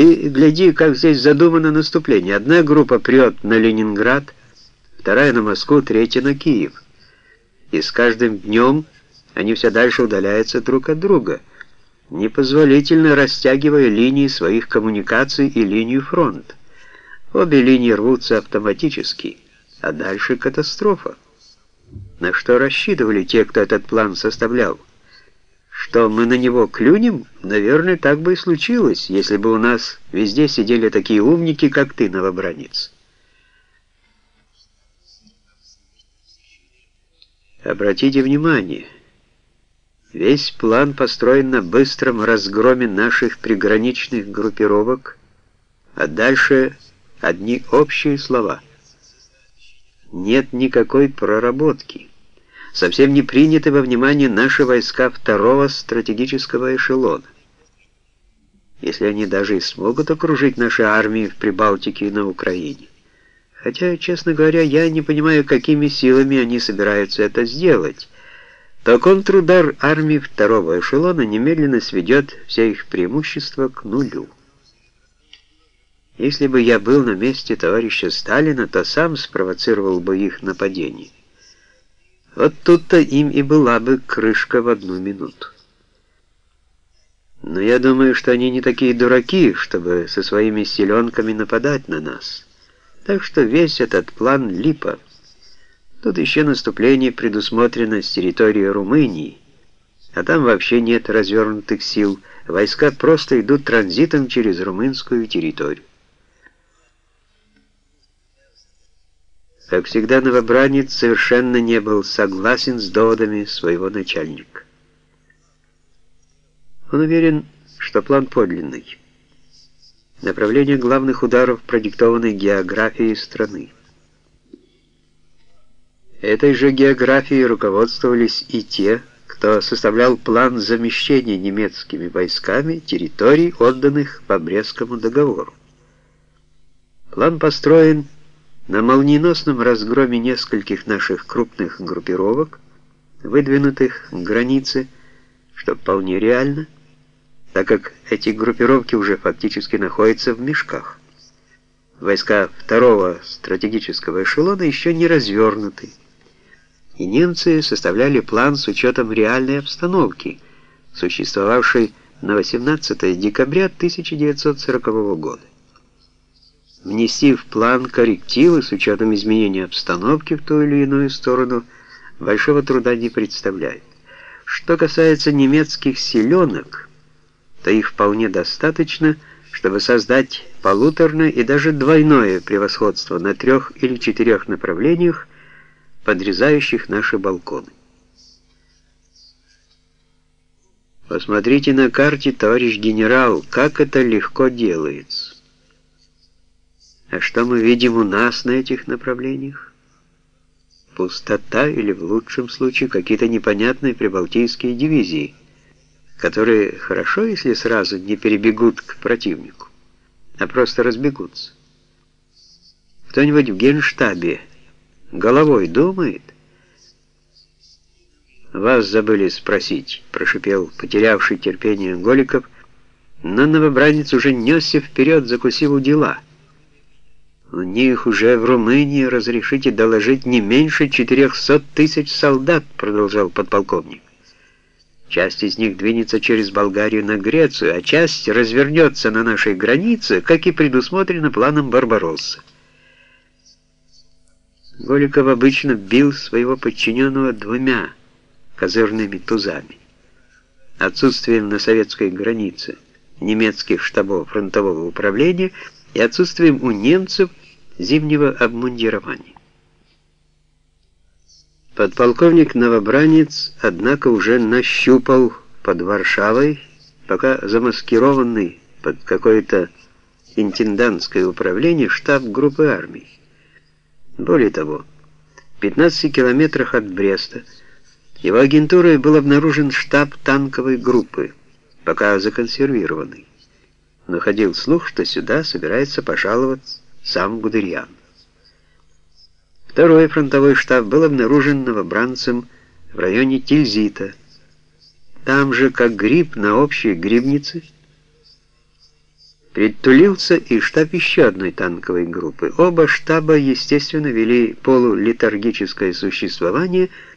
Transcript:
Ты гляди, как здесь задумано наступление. Одна группа прет на Ленинград, вторая на Москву, третья на Киев. И с каждым днем они все дальше удаляются друг от друга, непозволительно растягивая линии своих коммуникаций и линию фронта. Обе линии рвутся автоматически, а дальше катастрофа. На что рассчитывали те, кто этот план составлял? Что мы на него клюнем? Наверное, так бы и случилось, если бы у нас везде сидели такие умники, как ты, новобранец. Обратите внимание, весь план построен на быстром разгроме наших приграничных группировок, а дальше одни общие слова. Нет никакой проработки. Совсем не приняты во внимание наши войска второго стратегического эшелона. Если они даже и смогут окружить наши армии в Прибалтике и на Украине. Хотя, честно говоря, я не понимаю, какими силами они собираются это сделать. То контрудар армии второго эшелона немедленно сведет все их преимущества к нулю. Если бы я был на месте товарища Сталина, то сам спровоцировал бы их нападение. Вот тут-то им и была бы крышка в одну минуту. Но я думаю, что они не такие дураки, чтобы со своими селенками нападать на нас. Так что весь этот план липа. Тут еще наступление предусмотрено с территории Румынии, а там вообще нет развернутых сил. Войска просто идут транзитом через румынскую территорию. Как всегда, новобранец совершенно не был согласен с доводами своего начальника. Он уверен, что план подлинный. Направление главных ударов продиктованы географией страны. Этой же географией руководствовались и те, кто составлял план замещения немецкими войсками территорий, отданных по Брестскому договору. План построен на молниеносном разгроме нескольких наших крупных группировок, выдвинутых к границе, что вполне реально – так как эти группировки уже фактически находятся в мешках. Войска второго стратегического эшелона еще не развернуты, и немцы составляли план с учетом реальной обстановки, существовавшей на 18 декабря 1940 года. Внести в план коррективы с учетом изменения обстановки в ту или иную сторону большого труда не представляет. Что касается немецких селенок, то их вполне достаточно, чтобы создать полуторное и даже двойное превосходство на трех или четырех направлениях, подрезающих наши балконы. Посмотрите на карте, товарищ генерал, как это легко делается. А что мы видим у нас на этих направлениях? Пустота или, в лучшем случае, какие-то непонятные прибалтийские дивизии – которые хорошо, если сразу не перебегут к противнику, а просто разбегутся. Кто-нибудь в генштабе головой думает? «Вас забыли спросить», — прошипел потерявший терпение Голиков, но новобранец уже несся вперед, закусив у дела. «У них уже в Румынии разрешите доложить не меньше 400 тысяч солдат», — продолжал подполковник. Часть из них двинется через Болгарию на Грецию, а часть развернется на нашей границе, как и предусмотрено планом Барбаросса. Голиков обычно бил своего подчиненного двумя козырными тузами. Отсутствием на советской границе немецких штабов фронтового управления и отсутствием у немцев зимнего обмундирования. Подполковник-новобранец, однако, уже нащупал под Варшавой, пока замаскированный под какое-то интендантское управление штаб группы армий. Более того, в 15 километрах от Бреста его агентурой был обнаружен штаб танковой группы, пока законсервированный. Но ходил слух, что сюда собирается пожаловать сам Гудериан. Второй фронтовой штаб был обнаружен новобранцем в районе Тильзита. Там же, как гриб на общей грибнице, Притулился и штаб еще одной танковой группы. Оба штаба, естественно, вели полулитургическое существование